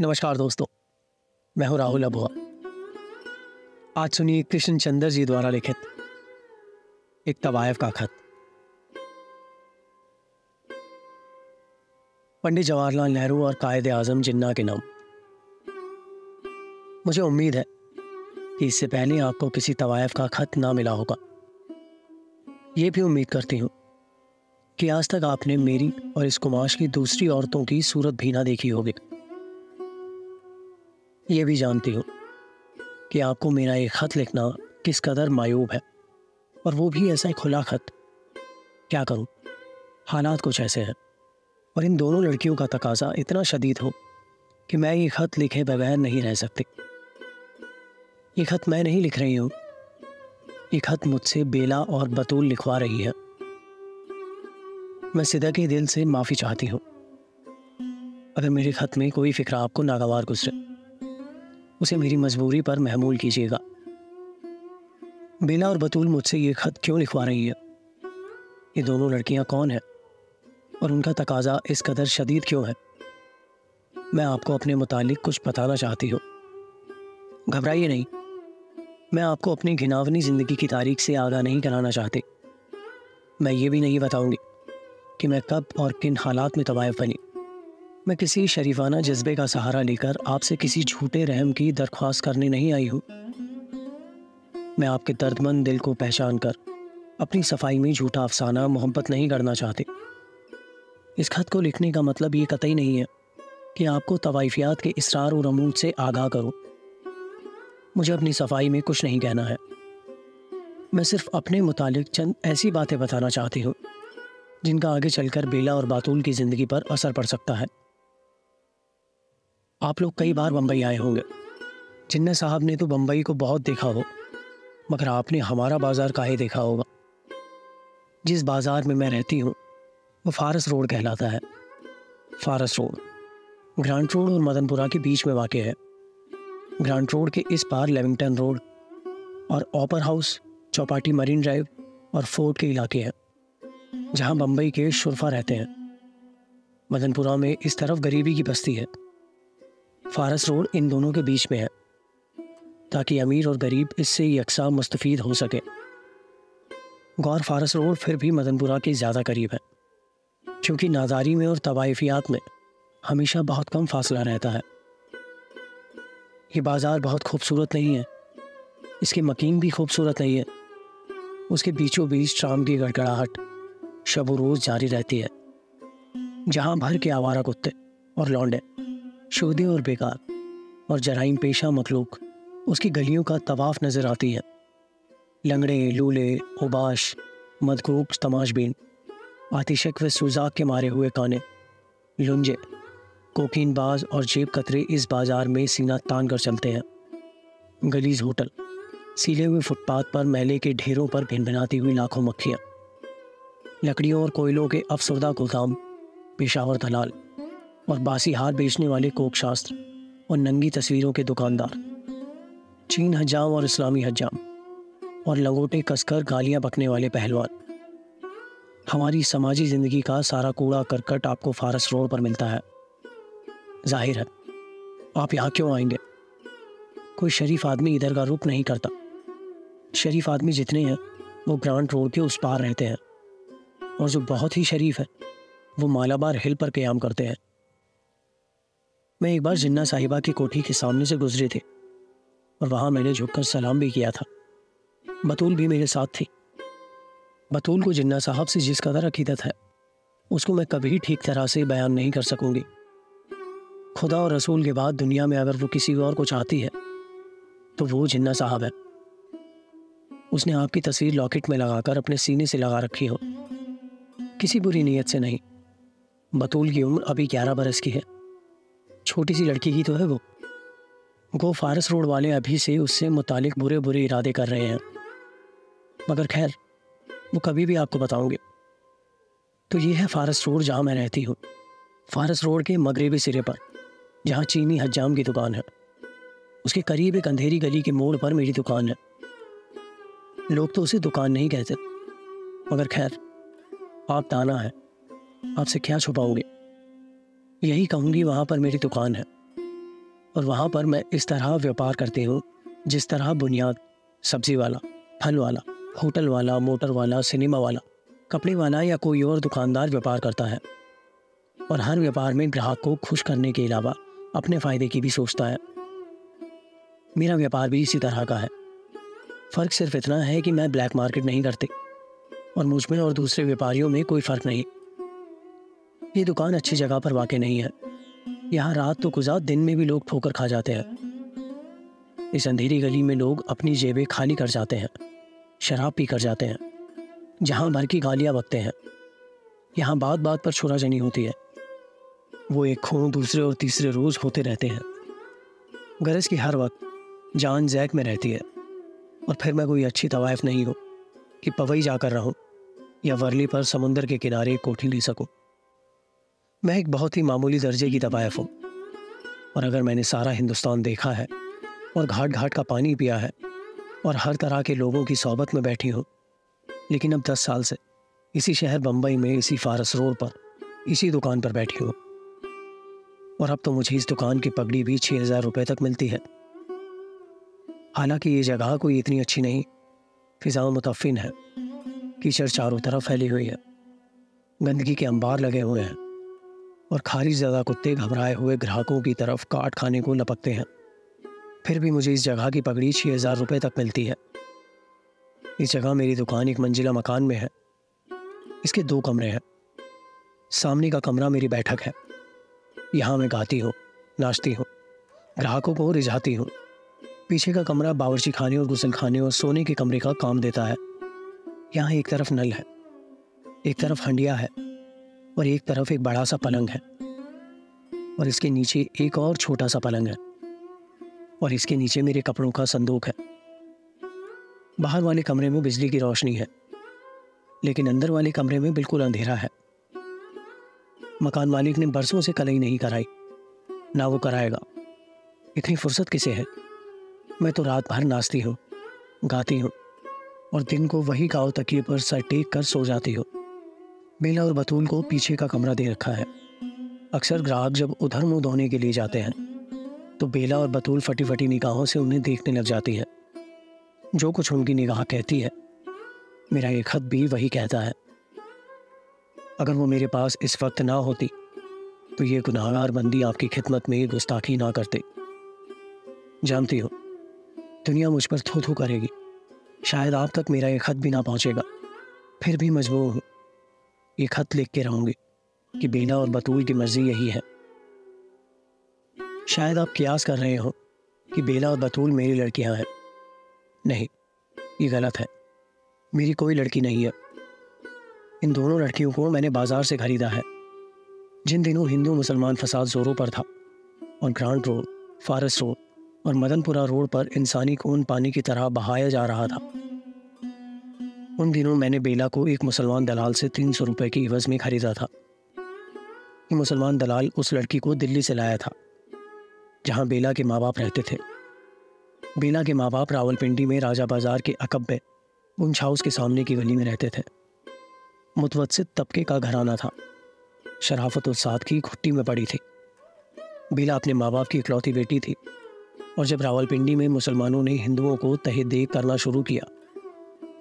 नमस्कार दोस्तों, मैं हूँ राहुल अबुआ आज सुनिए कृष्ण चंद्र जी द्वारा लिखित एक तवायफ का खत। पंडित जवाहरलाल नेहरू और कायद आज़म जिन्ना के नाम। मुझे उम्मीद है कि इससे पहले आपको किसी तवायफ का खत ना मिला होगा। ये भी उम्मीद करती हूँ कि आज तक आपने मेरी और इस कुमाश की दूसरी औरतों की सूरत भी ना देखी होगी। ये भी जानती हूँ कि आपको मेरा एक खत लिखना किस कदर मायूब है। और वो भी ऐसा खुला खत। क्या करूँ? हालात कुछ ऐसे हैं। और इन दोनों लड़कियों का तकाजा इतना शदीद हो कि मैं ये खत लिखे बगैर नहीं रह सकती। ये खत मैं नहीं लिख रही हूँ। ये खत मुझसे बेला और बतूल लिखवा रही है। मैं सिदा के दिल से माफ़ी चाहती हूँ। अगर मेरे खत में कोई फ़िक्र आपको नागवार गुजरे उसे मेरी मजबूरी पर महमूल कीजिएगा। बेला और बतूल मुझसे ये खत क्यों लिखवा रही है? ये दोनों लड़कियाँ कौन हैं? और उनका तकाजा इस कदर शदीद क्यों है? मैं आपको अपने मुतालिक कुछ बताना चाहती हूँ। घबराइए नहीं। मैं आपको अपनी घिनावनी ज़िंदगी की तारीख से आगाह नहीं कराना चाहती। मैं ये भी नहीं बताऊँगी कि मैं कब और किन हालात में तवायफ बनी मैं किसी शरीफाना जज्बे का सहारा लेकर आपसे किसी झूठे रहम की दरख्वास्त करने नहीं आई हूँ। मैं आपके दर्दमंद दिल को पहचान कर अपनी सफ़ाई में झूठा अफसाना मोहब्बत नहीं करना चाहते। इस खत को लिखने का मतलब ये कतई नहीं है कि आपको तवाइफियात के इसरार और अमूद से आगाह करूँ। मुझे अपनी सफ़ाई में कुछ नहीं कहना है। मैं सिर्फ़ अपने मुतालिक चंद ऐसी बातें बताना चाहती हूँ, जिनका आगे चलकर बेला और बातूल की ज़िंदगी पर असर पड़ सकता है। आप लोग कई बार बम्बई आए होंगे। जिन्ना साहब ने तो बम्बई को बहुत देखा हो, मगर आपने हमारा बाज़ार काहे देखा होगा? जिस बाज़ार में मैं रहती हूँ, वो फारस रोड कहलाता है। फारस रोड, ग्रांट रोड और मदनपुरा के बीच में वाक़ है। ग्रांट रोड के इस पार लेविंगटन रोड और Opera House, Chowpatty Marine Drive और फोर्ट के इलाके हैं, जहाँ बम्बई के शुरफा रहते हैं। मदनपुरा में इस तरफ़ गरीबी की बस्ती है। फारस रोड इन दोनों के बीच में है, ताकि अमीर और गरीब इससे यकसा मुस्तफ़ हो सके। गौर फारस रोड फिर भी मदनपुरा के ज़्यादा करीब है, क्योंकि नादारी में और तवाइफियात में हमेशा बहुत कम फासला रहता है। ये बाज़ार बहुत खूबसूरत नहीं है, इसके मकीन भी खूबसूरत नहीं है, उसके बीचों बीच शाम की गड़गड़ाहट शब रोज़ जारी रहती है, जहाँ भर के आवारा कुत्ते और लौंडे शोदे और बेकार, और जराइम पेशा मखलूक, उसकी गलियों का तवाफ नज़र आती है। लंगड़े, लूले, उबाश, मदकूक, तमाशबीन, आतिशक व सुजाक के मारे हुए काने, लुंजे, कोकीनबाज और जेब कतरे इस बाज़ार में सीना तान कर चलते हैं। गलीज होटल, सीले हुए फुटपाथ पर मेले के ढेरों पर भिन भिनाती हुई लाखों मक्खियाँ, लकड़ियों और कोयलों के अफसरदा गोदाम पेशावर दलाल और बासी हार बेचने वाले कोक शास्त्र और नंगी तस्वीरों के दुकानदार। चीन हजाम और इस्लामी हजाम और लंगोटे कसकर गालियाँ बकने वाले पहलवान। हमारी समाजी ज़िंदगी का सारा कूड़ा करकट आपको फारस रोड पर मिलता है। ज़ाहिर है, आप यहाँ क्यों आएँगे? कोई शरीफ आदमी इधर का रुख नहीं करता। शरीफ आदमी जितने हैं, वो ग्रांट रोड के उस पार रहते हैं। और जो बहुत ही शरीफ है, वो मालाबार हिल पर क्याम करते हैं। मैं एक बार जिन्ना साहिबा की कोठी के सामने से गुजरे थे, और वहाँ मैंने झुककर सलाम भी किया था। बतूल भी मेरे साथ थी। बतूल को जिन्ना साहब से जिस कदर अकीदत है, उसको मैं कभी ठीक तरह से बयान नहीं कर सकूँगी। खुदा और रसूल के बाद दुनिया में अगर वो किसी और को चाहती है तो वो जिन्ना साहब है। उसने आपकी तस्वीर लॉकेट में लगाकर अपने सीने से लगा रखी हो। किसी बुरी नीयत से नहीं, बतूल की उम्र अभी ग्यारह बरस की है। छोटी सी लड़की ही तो है वो। गो फारस रोड वाले अभी से उससे मुतालिक बुरे बुरे इरादे कर रहे हैं। मगर खैर, वो कभी भी आपको बताऊँगे। तो ये है फारस रोड जहाँ मैं रहती हूँ। फारस रोड के मगरबी सिरे पर, जहाँ चीनी हजाम की दुकान है। उसके करीब एक अंधेरी गली के मोड़ पर मेरी दुकान है। लोग तो उसे दुकान नहीं कहते। मगर खैर, आप दाना है। आपसे क्या छुपाओगे यही कहूँगी वहाँ पर मेरी दुकान है। और वहाँ पर मैं इस तरह व्यापार करती हूँ, जिस तरह बुनियाद, सब्ज़ी वाला, फल वाला, होटल वाला, मोटर वाला, सिनेमा वाला, कपड़े वाला या कोई और दुकानदार व्यापार करता है। और हर व्यापार में ग्राहक को खुश करने के अलावा अपने फ़ायदे की भी सोचता है। मेरा व्यापार भी इसी तरह का है। फ़र्क सिर्फ़ इतना है कि मैं ब्लैक मार्केट नहीं करती, और मुझमें और दूसरे व्यापारियों में कोई फ़र्क नहीं। ये दुकान अच्छी जगह पर वाकई नहीं है। यहाँ रात तो गुजार, दिन में भी लोग ठोकर खा जाते हैं। इस अंधेरी गली में लोग अपनी जेबें खाली कर जाते हैं, शराब पी कर जाते हैं, जहाँ भर की गालियाँ बकते हैं। यहाँ बात बात पर छोरा जनी होती है। वो एक खून दूसरे और तीसरे रोज़ होते रहते हैं। गरज की हर वक्त जान जैक में रहती है। और फिर मैं कोई अच्छी तवायफ नहीं हूँ कि पवई जाकर रहूँ या वर्ली पर समुंदर के किनारे कोठी ले सकूँ। मैं एक बहुत ही मामूली दर्जे की तवायफ हूँ। और अगर मैंने सारा हिंदुस्तान देखा है और घाट घाट का पानी पिया है और हर तरह के लोगों की सोबत में बैठी हूँ, लेकिन अब दस साल से इसी शहर बम्बई में, इसी फारस रोड पर, इसी दुकान पर बैठी हूँ। और अब तो मुझे इस दुकान की पगड़ी भी छः हज़ार रुपये तक मिलती है। हालाँकि ये जगह कोई इतनी अच्छी नहीं फिजा मुतफिन है कीचड़ चारों तरफ़ फैली हुई है, गंदगी के अंबार लगे हुए हैं। और खारी ज़्यादा कुत्ते घबराए हुए ग्राहकों की तरफ़ काट खाने को लपकते हैं। फिर भी मुझे इस जगह की पगड़ी छः हज़ार रुपये तक मिलती है। इस जगह मेरी दुकान एक मंजिला मकान में है। इसके दो कमरे हैं। सामने का कमरा मेरी बैठक है। यहाँ मैं गाती हूँ, नाचती हूँ, ग्राहकों को रिझाती हूँ। पीछे का कमरा बावर्ची खाने और गुसल खाने और सोने के कमरे का काम देता है। यहाँ एक तरफ़ नल है। एक तरफ़ हंडिया है। और एक तरफ़ एक बड़ा सा पलंग है। और इसके नीचे एक और छोटा सा पलंग है। और इसके नीचे मेरे कपड़ों का संदूक है। बाहर वाले कमरे में बिजली की रोशनी है, लेकिन अंदर वाले कमरे में बिल्कुल अंधेरा है। मकान मालिक ने बरसों से कलई नहीं कराई, ना वो कराएगा। इतनी फुर्सत किसे है? मैं तो रात भर नाचती हूँ, गाती हूँ, और दिन को वही गाँव तकिए पर सर टेक कर सो जाती हूँ। बेला और बतूल को पीछे का कमरा दे रखा है। अक्सर ग्राहक जब उधर मुँह धोने के लिए जाते हैं तो बेला और बतूल फटी फटी निगाहों से उन्हें देखने लग जाती है। जो कुछ उनकी निगाह कहती है, मेरा ये खत भी वही कहता है। अगर वो मेरे पास इस वक्त ना होती तो ये गुनाहगार बंदी आपकी खिदमत में गुस्ताखी ना करते। जानती हो, दुनिया मुझ पर थू थू करेगी। शायद आप तक मेरा ये खत भी ना पहुंचेगा। फिर भी मजबूर हूँ। ये खत लिख के रहूँगी कि बेला और बतूल की मर्ज़ी यही है। शायद आप क्यास कर रहे हो कि बेला और बतूल मेरी लड़कियाँ हैं। नहीं, ये गलत है। मेरी कोई लड़की नहीं है। इन दोनों लड़कियों को मैंने बाज़ार से खरीदा है। जिन दिनों हिंदू मुसलमान फसाद जोरों पर था और ग्रांड रोड, फारस रोड और मदनपुरा रोड पर इंसानी खून पानी की तरह बहाया जा रहा था उन दिनों मैंने बेला को एक मुसलमान दलाल से तीन सौ रुपये की इवज में खरीदा था। मुसलमान दलाल उस लड़की को दिल्ली से लाया था, जहाँ बेला के माँ बाप रहते थे। बेला के माँ बाप रावलपिंडी में राजा बाज़ार के अकब में उन हाउस के सामने की गली में रहते थे। मुतवसित तबके का घराना था। शराफत और साथ की घुट्टी में पड़ी थी। बेला अपने माँ बाप की इकलौती बेटी थी और जब रावलपिंडी में मुसलमानों ने हिंदुओं को तहे करना शुरू किया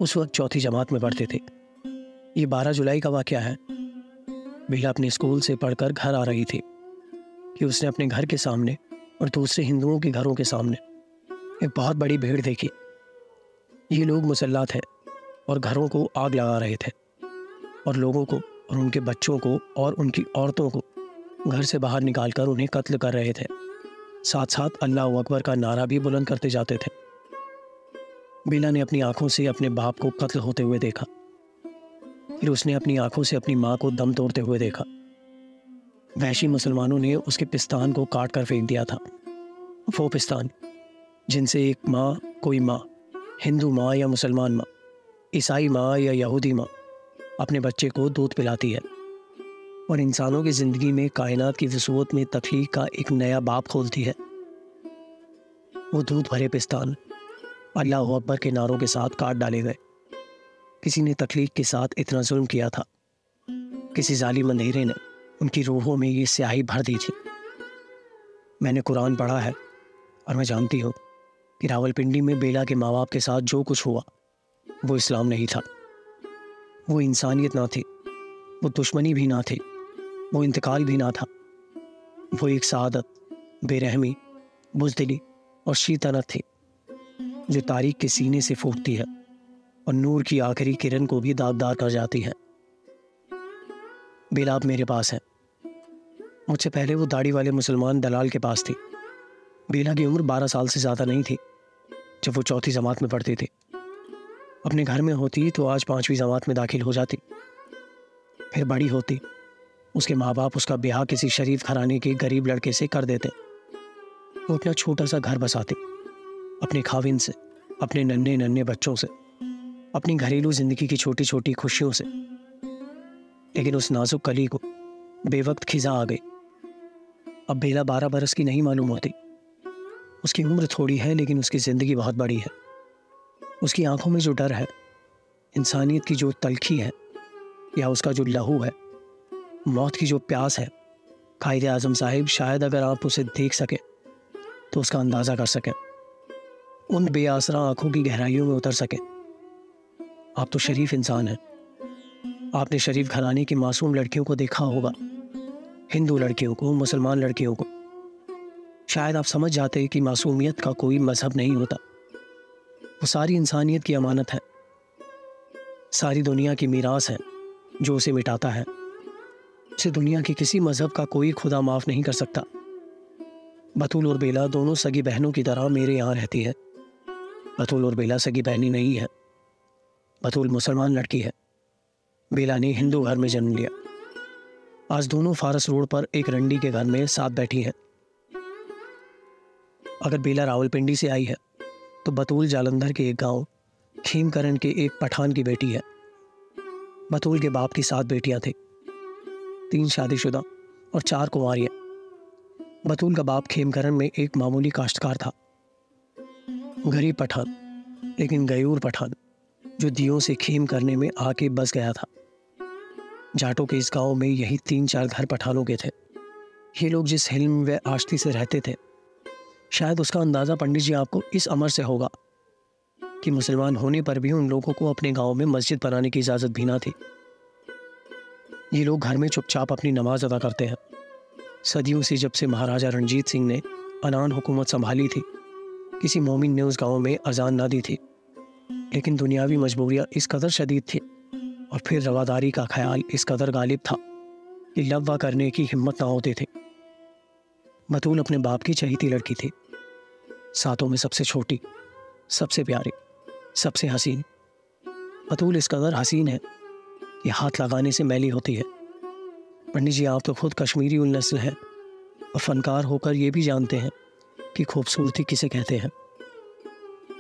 उस वक्त चौथी जमात में पढ़ते थे। ये बारह जुलाई का वाक्य है। बेला अपने स्कूल से पढ़कर घर आ रही थी कि उसने अपने घर के सामने और दूसरे हिंदुओं के घरों के सामने एक बहुत बड़ी भीड़ देखी। ये लोग मुसल्ला थे और घरों को आग लगा रहे थे और लोगों को और उनके बच्चों को और उनकी औरतों को घर से बाहर निकालकर उन्हें कत्ल कर रहे थे। साथ साथ अल्लाह अकबर का नारा भी बुलंद करते जाते थे। बेला ने अपनी आँखों से अपने बाप को कत्ल होते हुए देखा। फिर उसने अपनी आँखों से अपनी माँ को दम तोड़ते हुए देखा। वैशी मुसलमानों ने उसके पिस्तान को काट कर फेंक दिया था। वो पिस्तान, जिनसे एक माँ, कोई माँ, हिंदू माँ या मुसलमान माँ, ईसाई माँ या यहूदी माँ, अपने बच्चे को दूध पिलाती है और इंसानों की ज़िंदगी में कायनात की वसूत में तकलीक का एक नया बाप खोलती है। वो दूध भरे पिस्तान अल्लाह अकबर के नारों के साथ काट डाले गए। किसी ने तकलीफ़ के साथ इतना जुल्म किया था। किसी जाली मंदेरे ने उनकी रूहों में ये स्याही भर दी थी। मैंने कुरान पढ़ा है और मैं जानती हूँ कि रावलपिंडी में बेला के माँ बाप के साथ जो कुछ हुआ, वो इस्लाम नहीं था। वो इंसानियत ना थी, वो दुश्मनी भी ना थी, वो इंतकाल भी ना था। वो एक सादत, बेरहमी, बुजदिली और शीतनत थी। जो तारीख के सीने से फूटती है और नूर की आखिरी किरण को भी दागदार कर जाती है। बेलाब मेरे पास है। मुझसे पहले वो दाढ़ी वाले मुसलमान दलाल के पास थी। बेला की उम्र बारह साल से ज़्यादा नहीं थी, जब वो चौथी जमात में पढ़ती थी। अपने घर में होती तो आज पांचवी जमात में दाखिल हो जाती। फिर बड़ी होती, उसके माँ बाप उसका ब्याह किसी शरीफ घराने के गरीब लड़के से कर देते। वो अपना छोटा सा घर बसाते। अपने खाविन से, अपने नन्हे नन्हे बच्चों से, अपनी घरेलू ज़िंदगी की छोटी छोटी खुशियों से। लेकिन उस नाजुक कली को बेवक्त खिजा आ गई। अब बेला बारह बरस की नहीं मालूम होती। उसकी उम्र थोड़ी है, लेकिन उसकी ज़िंदगी बहुत बड़ी है। उसकी आँखों में जो डर है, इंसानियत की जो तलखी है, या उसका जो लहू है, मौत की जो प्यास है, कायद आज़म साहिब, शायद अगर आप उसे देख सकें तो उसका अंदाज़ा कर सकें। उन बेआसरा आँखों की गहराइयों में उतर सकें। आप तो शरीफ इंसान हैं। आपने शरीफ घराने की मासूम लड़कियों को देखा होगा। हिंदू लड़कियों को, मुसलमान लड़कियों को। शायद आप समझ जाते कि मासूमियत का कोई मज़हब नहीं होता। वो सारी इंसानियत की अमानत है। सारी दुनिया की मीरास है, जो उसे मिटाता है। उसे दुनिया के किसी मज़हब का कोई खुदा माफ़ नहीं कर सकता। बतूल और बेला दोनों सगी बहनों की तरह मेरे यहाँ रहती है। बतूल और बेला सगी बहनी नहीं है। बतूल मुसलमान लड़की है। बेला ने हिंदू घर में जन्म लिया। आज दोनों फारस रोड पर एक रंडी के घर में साथ बैठी हैं। अगर बेला रावलपिंडी से आई है तो बतूल जालंधर के एक गाँव, खीमकरण के एक पठान की बेटी है। बतूल के बाप की सात बेटियाँ थी। तीन शादीशुदा और चार कुंवारियाँ बतूल का बाप खेमकरण में एक मामूली काश्तकार था। गरीब पठान, लेकिन गयूर पठान, जो दियों से खेम करने में आके बस गया था। जाटों के इस गाँव में यही तीन चार घर पठानों के थे। ये लोग जिस हिल्म व आश्ती से रहते थे, शायद उसका अंदाज़ा पंडित जी आपको इस अमर से होगा कि मुसलमान होने पर भी उन लोगों को अपने गाँव में मस्जिद बनाने की इजाज़त भी ना थी। ये लोग घर में चुपचाप अपनी नमाज़ अदा करते हैं। सदियों से जब से महाराजा रणजीत सिंह ने अनान हुकूमत संभाली थी किसी मोमिन ने उस गाँव में अजान ना दी थी। लेकिन दुनियावी मजबूरियाँ इस कदर शदीद थी और फिर रवादारी का ख्याल इस कदर गालिब था कि लव्वा करने की हिम्मत ना होते थे। बतूल अपने बाप की चहीती लड़की थी। सातों में सबसे छोटी, सबसे प्यारी, सबसे हसीन। बतूल इस कदर हसीन है कि हाथ लगाने से मैली होती है। पंडित जी, आप तो खुद कश्मीरी उल नस्ल हैं और फनकार होकर ये भी जानते हैं कि खूबसूरती किसे कहते हैं?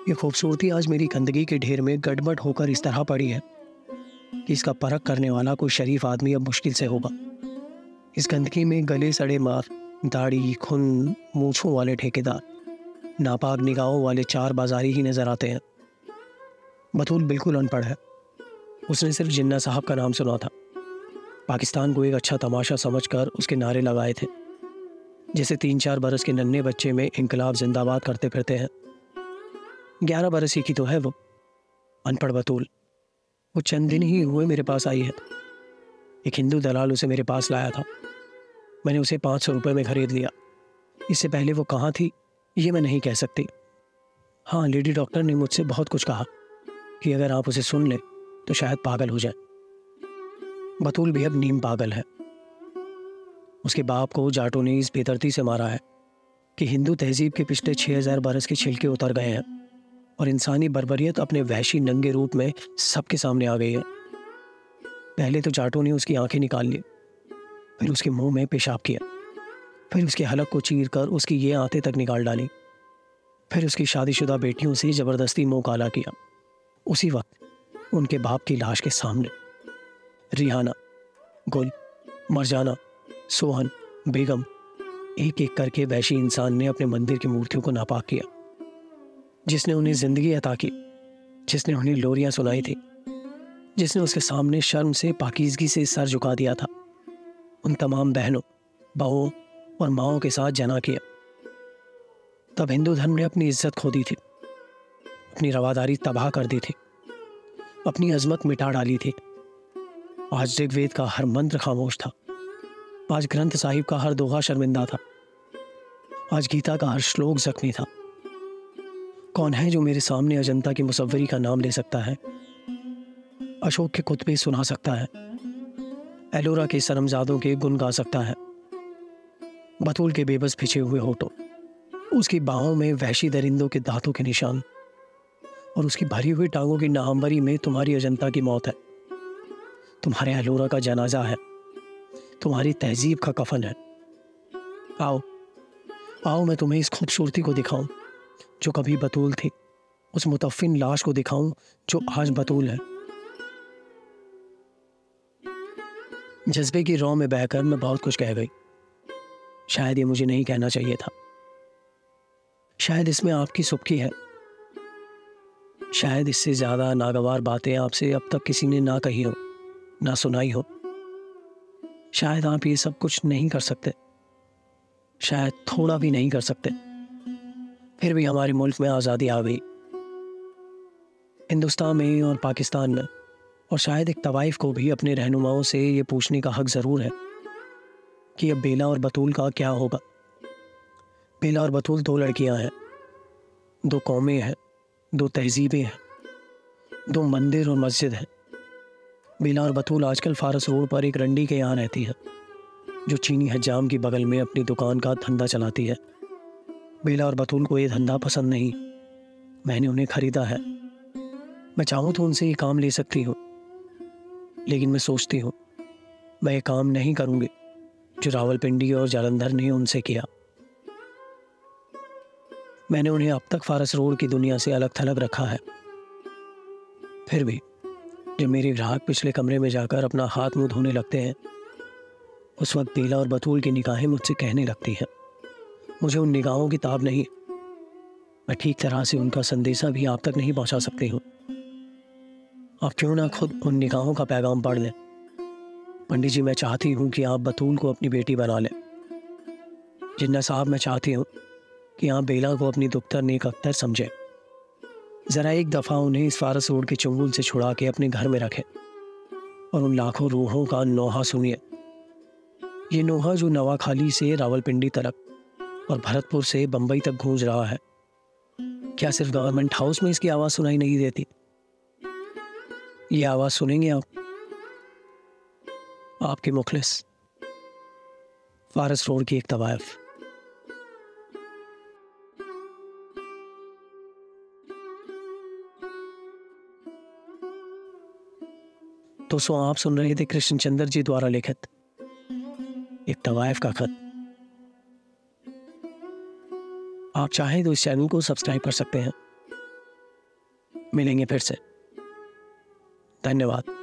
ये खूबसूरती आज मेरी गंदगी के ढेर में गड़बड़ होकर इस तरह पड़ी है कि इसका परख करने वाला कोई शरीफ आदमी अब मुश्किल से होगा। इस गंदगी में गले सड़े मार, दाढ़ी, खुन, मूछों वाले ठेकेदार, नापाक निगाहों वाले चार बाजारी ही नज़र आते हैं। बतूल बिल्कुल अनपढ़ है। उसने सिर्फ़ जिन्ना साहब का नाम सुना था। पाकिस्तान को एक अच्छा तमाशा समझकर उसके नारे लगाए थे। जैसे तीन चार बरस के नन्हे बच्चे में इनकलाब जिंदाबाद करते फिरते हैं। ग्यारह बरस ही की तो है वो, अनपढ़ बतूल। वो चंद दिन ही हुए मेरे पास आई है। एक हिंदू दलाल उसे मेरे पास लाया था। मैंने उसे पाँच सौ रुपये में खरीद लिया। इससे पहले वो कहाँ थी, ये मैं नहीं कह सकती। हाँ लेडी डॉक्टर ने मुझसे बहुत कुछ कहा कि अगर आप उसे सुन लें तो शायद पागल हो जाए। बतूल भी अब नीम पागल है। उसके बाप को जाटों ने इस बेदर्दी से मारा है कि हिंदू तहजीब के पिछले छः हज़ार बरस के छिलके उतर गए हैं और इंसानी बर्बरियत अपने वहशी नंगे रूप में सबके सामने आ गई है। पहले तो जाटों ने उसकी आँखें निकाल ली, फिर उसके मुँह में पेशाब किया, फिर उसके हलक को चीर कर उसकी ये आंतें तक निकाल डाली, फिर उसकी शादीशुदा बेटियों से ज़बरदस्ती मुँह काला किया। उसी वक्त उनके बाप की लाश के सामने, रिहाना, गुल, मरजाना सोहन, बेगम एक एक करके वैशी इंसान ने अपने मंदिर की मूर्तियों को नापाक किया, जिसने उन्हें ज़िंदगी अता की, जिसने उन्हें लोरियाँ सुनाई थी, जिसने उसके सामने शर्म से, पाकिजगी से सर झुका दिया था। उन तमाम बहनों बहुओं और माओं के साथ जना किया। तब हिंदू धर्म ने अपनी इज़्ज़त खो दी थी, अपनी रवादारी तबाह कर दी थी, अपनी अजमत मिटा डाली थी। आज ऋग्वेद का हर मंत्र खामोश था। आज ग्रंथ साहिब का हर दोहा शर्मिंदा था। आज गीता का हर श्लोक जख्मी था। कौन है जो मेरे सामने अजंता की मुसवरी का नाम ले सकता है? अशोक के खुतबे सुना सकता है। एलोरा के सरमजादों के गुन गा सकता है। बतूल के बेबस पिछे हुए होठों, उसकी बाहों में वहशी दरिंदों के दांतों के निशान और उसकी भरी हुई टांगों की नाहमरी में तुम्हारी अजंता की मौत है। तुम्हारे एलोरा का जनाजा है। तुम्हारी तहजीब का कफन है। आओ आओ, मैं तुम्हें इस खूबसूरती को दिखाऊँ, जो कभी बतूल थी। उस मुतफिन लाश को दिखाऊँ, जो आज बतूल है। जज्बे की रौ में बहकर मैं बहुत कुछ कह गई। शायद ये मुझे नहीं कहना चाहिए था। शायद इसमें आपकी सुबकी है। शायद इससे ज़्यादा नागवार बातें आपसे अब तक किसी ने ना कही हो, ना सुनाई हो। शायद आप ये सब कुछ नहीं कर सकते। शायद थोड़ा भी नहीं कर सकते। फिर भी हमारे मुल्क में आज़ादी आ गई। हिंदुस्तान में और पाकिस्तान में। और शायद एक तवाइफ को भी अपने रहनुमाओं से ये पूछने का हक ज़रूर है कि अब बेला और बतूल का क्या होगा। बेला और बतूल दो लड़कियाँ हैं। दो कौमें हैं। दो तहजीबें हैं। दो मंदिर और मस्जिद हैं। बेला और बतूल आजकल फारस रोड पर एक रंडी के यहाँ रहती है, जो चीनी हजाम की बगल में अपनी दुकान का धंधा चलाती है। बेला और बतूल को ये धंधा पसंद नहीं। मैंने उन्हें खरीदा है। मैं चाहूँ तो उनसे ये काम ले सकती हूँ, लेकिन मैं सोचती हूँ, मैं ये काम नहीं करूँगी, जो रावलपिंडी और जालंधर ने उनसे किया। मैंने उन्हें अब तक फारस रोड की दुनिया से अलग थलग रखा है। फिर भी जब मेरे ग्राहक पिछले कमरे में जाकर अपना हाथ मुँह धोने लगते हैं, उस वक्त बेला और बतूल की निगाहें मुझसे कहने लगती हैं। मुझे उन निगाहों की ताब नहीं। मैं ठीक तरह से उनका संदेशा भी आप तक नहीं पहुँचा सकती हूँ। आप क्यों ना खुद उन निगाहों का पैगाम पढ़ लें? पंडित जी, मैं चाहती हूँ कि आप बतूल को अपनी बेटी बना लें। जिन्ना साहब, मैं चाहती हूँ कि आप बेला को अपनी दुख्तर नेक अख्तर समझें। ज़रा एक दफ़ा उन्हें इस फारस रोड के चुंगुल से छुड़ा के अपने घर में रखें और उन लाखों रूहों का नोहा सुनिए। ये नोहा जो नवाखाली से रावलपिंडी तक और भरतपुर से बंबई तक गूंज रहा है, क्या सिर्फ़ गवर्नमेंट हाउस में इसकी आवाज़ सुनाई नहीं देती? ये आवाज़ सुनेंगे आप? आपके मुखलिस, फारस रोड की एक तवायफ। दोस्तों आप सुन रहे थे कृष्ण चंद्र जी द्वारा लिखित। एक तवायफ का खत। आप चाहें तो इस चैनल को सब्सक्राइब कर सकते हैं। मिलेंगे फिर से। धन्यवाद।